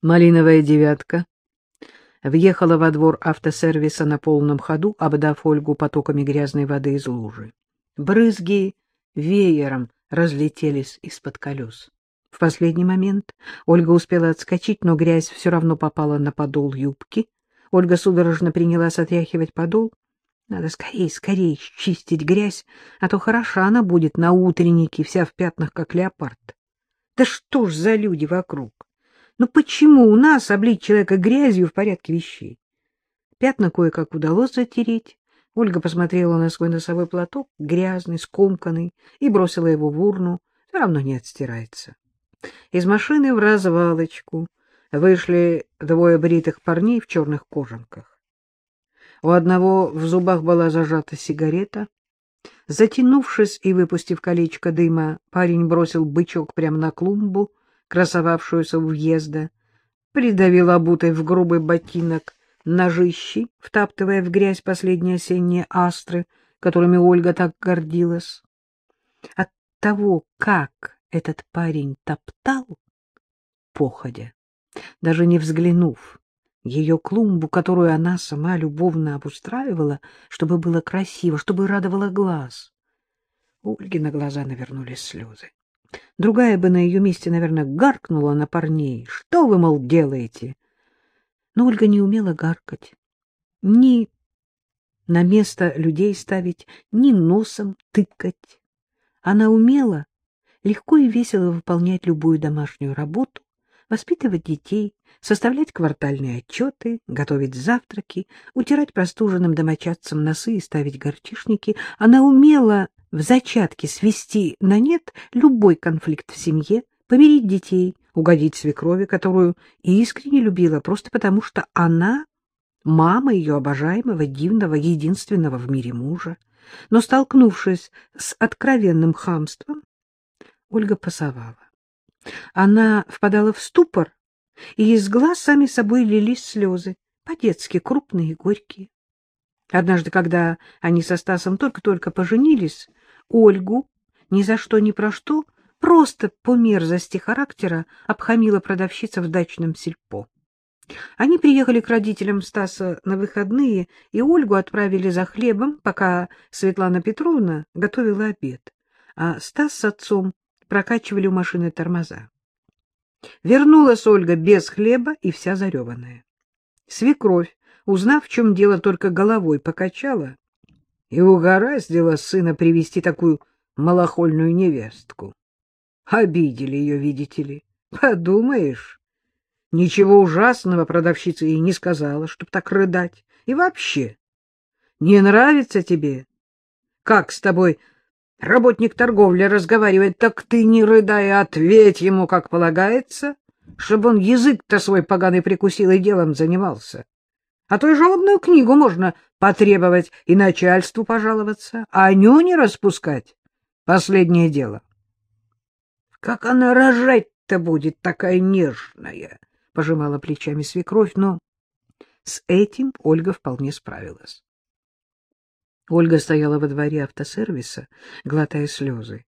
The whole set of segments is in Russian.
Малиновая девятка въехала во двор автосервиса на полном ходу, обдав Ольгу потоками грязной воды из лужи. Брызги веером разлетелись из-под колес. В последний момент Ольга успела отскочить, но грязь все равно попала на подол юбки. Ольга судорожно принялась отряхивать подол. Надо скорее, скорее чистить грязь, а то хороша она будет на утреннике, вся в пятнах, как леопард. Да что ж за люди вокруг? Ну почему у нас облить человека грязью в порядке вещей? Пятна кое-как удалось затереть. Ольга посмотрела на свой носовой платок, грязный, скомканный, и бросила его в урну. Все равно не отстирается. Из машины в развалочку вышли двое бритых парней в черных кожанках. У одного в зубах была зажата сигарета. Затянувшись и выпустив колечко дыма, парень бросил бычок прямо на клумбу, красовавшуюся у въезда, придавил обутой в грубый ботинок ножищи, втаптывая в грязь последние осенние астры, которыми Ольга так гордилась. От того, как этот парень топтал, походя, даже не взглянув, ее клумбу, которую она сама любовно обустраивала, чтобы было красиво, чтобы радовало глаз. У Ольги на глаза навернулись слезы. Другая бы на ее месте, наверное, гаркнула на парней. Что вы, мол, делаете? Но Ольга не умела гаркать. Ни на место людей ставить, ни носом тыкать. Она умела легко и весело выполнять любую домашнюю работу, воспитывать детей, составлять квартальные отчеты, готовить завтраки, утирать простуженным домочадцам носы и ставить горчишники. Она умела в зачатке свести на нет любой конфликт в семье, помирить детей, угодить свекрови, которую искренне любила, просто потому что она мама ее обожаемого, дивного, единственного в мире мужа. Но, столкнувшись с откровенным хамством, Ольга пасовала. Она впадала в ступор, и из глаз сами собой лились слезы, по-детски крупные и горькие. Однажды, когда они со Стасом только-только поженились, Ольгу ни за что ни про что просто по мерзости характера обхамила продавщица в дачном сельпо. Они приехали к родителям Стаса на выходные, и Ольгу отправили за хлебом, пока Светлана Петровна готовила обед, а Стас с отцом прокачивали у машины тормоза. Вернулась Ольга без хлеба и вся зареванная. Свекровь, узнав, в чем дело, только головой покачала и угораздило сына привести такую малохольную невестку. Обидели ее, видите ли. Подумаешь, ничего ужасного продавщица ей не сказала, чтоб так рыдать. И вообще, не нравится тебе, как с тобой работник торговли разговаривает, так ты, не рыдай, ответь ему, как полагается, чтобы он язык-то свой поганый прикусил и делом занимался. А то и жалобную книгу можно потребовать и начальству пожаловаться, а нюни распускать — последнее дело. — Как она рожать-то будет такая нежная? — пожимала плечами свекровь, но с этим Ольга вполне справилась. Ольга стояла во дворе автосервиса, глотая слезы.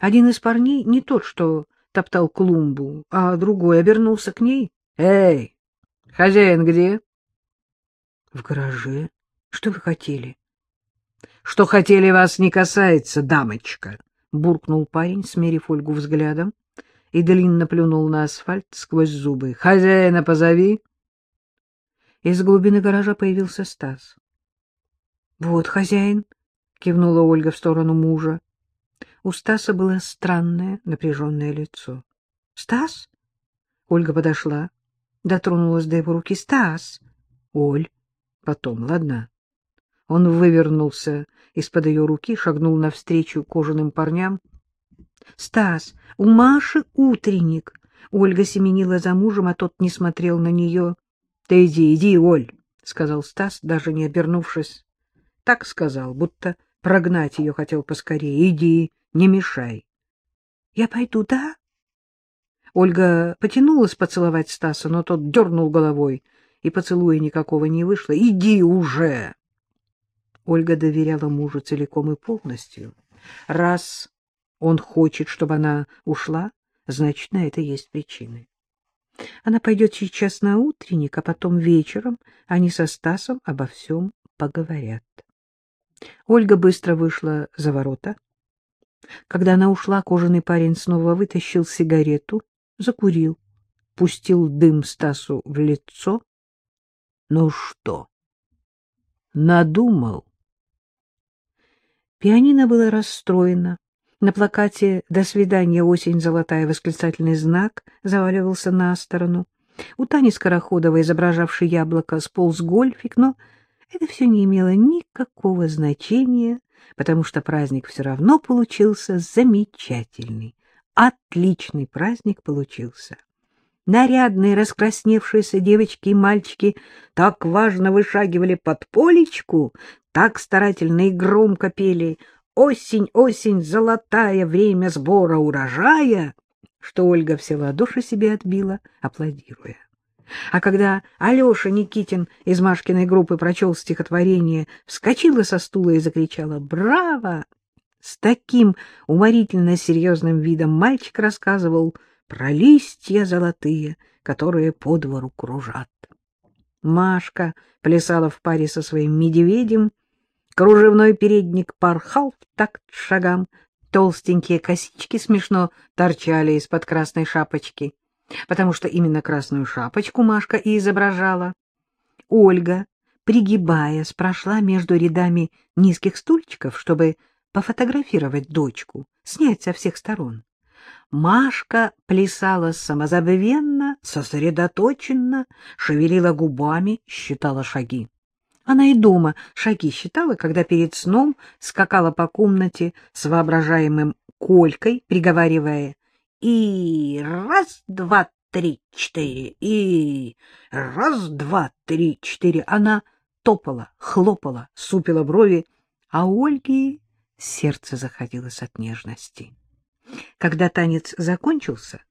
Один из парней, не тот, что топтал клумбу, а другой, обернулся к ней. — Эй, хозяин где? — В гараже. Что вы хотели? — Что хотели, вас не касается, дамочка, — буркнул парень, смерив Ольгу взглядом, и длинно плюнул на асфальт сквозь зубы. — Хозяина позови. Из глубины гаража появился Стас. — Вот хозяин, — кивнула Ольга в сторону мужа. У Стаса было странное напряженное лицо. — Стас? Ольга подошла, дотронулась до его руки. — Стас! — Оль! Потом, ладно? Он вывернулся из-под ее руки, шагнул навстречу кожаным парням. — Стас, у Маши утренник. Ольга семенила за мужем, а тот не смотрел на нее. — Ты иди, иди, Оль, — сказал Стас, даже не обернувшись. Так сказал, будто прогнать ее хотел поскорее. — Иди, не мешай. — Я пойду, да? Ольга потянулась поцеловать Стаса, но тот дернул головой и поцелуя никакого не вышло. «Иди уже!» Ольга доверяла мужу целиком и полностью. Раз он хочет, чтобы она ушла, значит, на это есть причины. Она пойдет сейчас на утренник, а потом вечером они со Стасом обо всем поговорят. Ольга быстро вышла за ворота. Когда она ушла, кожаный парень снова вытащил сигарету, закурил, пустил дым Стасу в лицо. Ну что, надумал? Пианино было расстроено. На плакате «До свидания, осень золотая» восклицательный знак заваливался на сторону. У Тани Скороходовой, изображавшей яблоко, сполз гольфик, но это все не имело никакого значения, потому что праздник все равно получился замечательный. Отличный праздник получился. Нарядные, раскрасневшиеся девочки и мальчики так важно вышагивали под полечку, так старательно и громко пели «Осень, осень, золотая, время сбора урожая», что Ольга все ладоши себе отбила, аплодируя. А когда Алеша Никитин из Машкиной группы прочел стихотворение, вскочила со стула и закричала «Браво!». С таким уморительно серьезным видом мальчик рассказывал про листья золотые, которые по двору кружат. Машка плясала в паре со своим медведем, кружевной передник порхал в такт шагам, толстенькие косички смешно торчали из-под красной шапочки потому что именно красную шапочку Машка и изображала. Ольга, пригибаясь, прошла между рядами низких стульчиков, чтобы пофотографировать дочку, снять со всех сторон. Машка плясала самозабвенно, сосредоточенно, шевелила губами, считала шаги. Она и дома шаги считала, когда перед сном скакала по комнате с воображаемым Колькой, приговаривая и раз, два, три, четыре, и раз, два, три, четыре. Она топала, хлопала, супила брови, а у Ольги сердце заходилось от нежности. Когда танец закончился,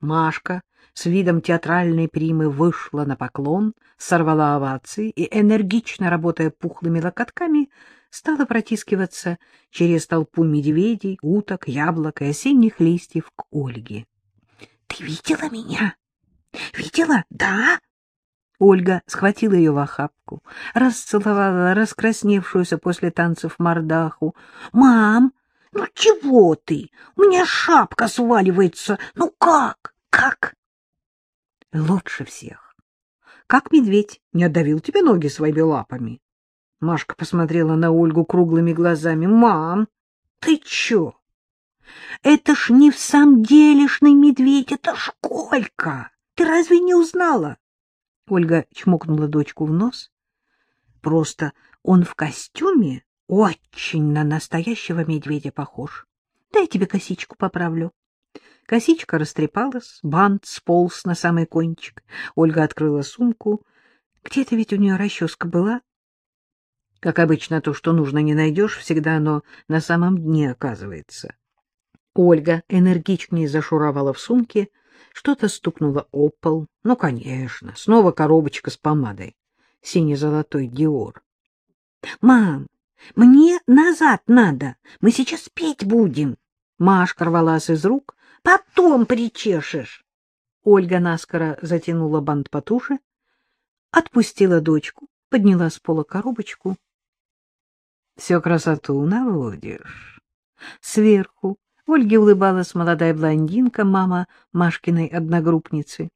Машка с видом театральной примы вышла на поклон, сорвала овации и, энергично работая пухлыми локотками, стала протискиваться через толпу медведей, уток, яблок и осенних листьев к Ольге. — Ты видела меня? Видела? Да? Ольга схватила ее в охапку, расцеловала раскрасневшуюся после танцев мордаху. — Мам, ну чего ты? У меня шапка сваливается. Ну как? Как? — Лучше всех. Как медведь не отдавил тебе ноги своими лапами? Машка посмотрела на Ольгу круглыми глазами. — Мам, ты чё? Это ж не в самом делешный медведь, это ж Колька. Ты разве не узнала? Ольга чмокнула дочку в нос. Просто он в костюме очень на настоящего медведя похож. Дай тебе косичку поправлю. Косичка растрепалась, бант сполз на самый кончик. Ольга открыла сумку. Где-то ведь у нее расческа была. Как обычно, то, что нужно, не найдешь, всегда оно на самом дне оказывается. Ольга энергичнее зашуровала в сумке, что-то стукнуло о пол. Ну, конечно, снова коробочка с помадой. Сине-золотой Диор. — Мам, мне назад надо, мы сейчас петь будем. Машка рвалась из рук. — Потом причешешь. Ольга наскоро затянула бант потуже, отпустила дочку, подняла с пола коробочку все красоту наводишь. Сверху Ольге улыбалась молодая блондинка, мама Машкиной одногруппницы.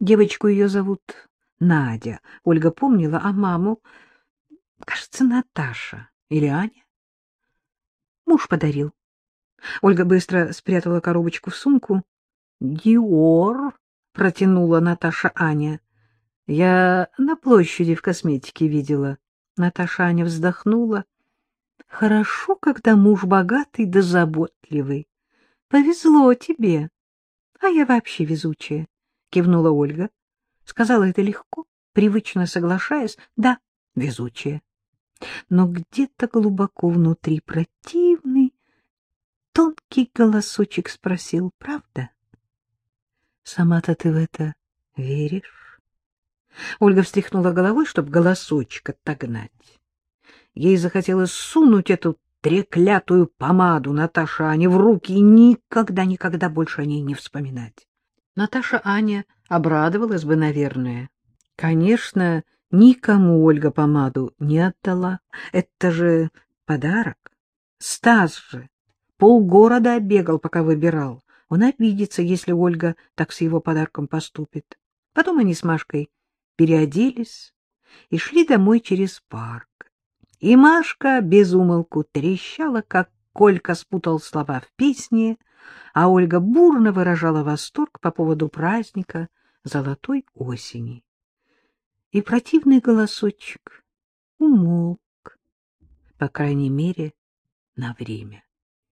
Девочку ее зовут Надя. Ольга помнила, а маму, кажется, Наташа или Аня. Муж подарил. Ольга быстро спрятала коробочку в сумку. «Диор», — протянула Наташа Аня. «Я на площади в косметике видела». Наташа Аня вздохнула. Хорошо, когда муж богатый да заботливый. Повезло тебе. А я вообще везучая, — кивнула Ольга. Сказала это легко, привычно соглашаясь. Да, везучая. Но где-то глубоко внутри противный, тонкий голосочек спросил, правда? Сама-то ты в это веришь? Ольга встряхнула головой, чтобы голосочек отогнать. Ей захотелось сунуть эту треклятую помаду Наташа Ане в руки и никогда-никогда больше о ней не вспоминать. Наташа Аня обрадовалась бы, наверное. Конечно, никому Ольга помаду не отдала. Это же подарок. Стас же полгорода оббегал, пока выбирал. Он обидится, если Ольга так с его подарком поступит. Потом они с Машкой переоделись и шли домой через парк. И Машка без умолку трещала, как Колька спутал слова в песне, а Ольга бурно выражала восторг по поводу праздника золотой осени. И противный голосочек умолк, по крайней мере, на время.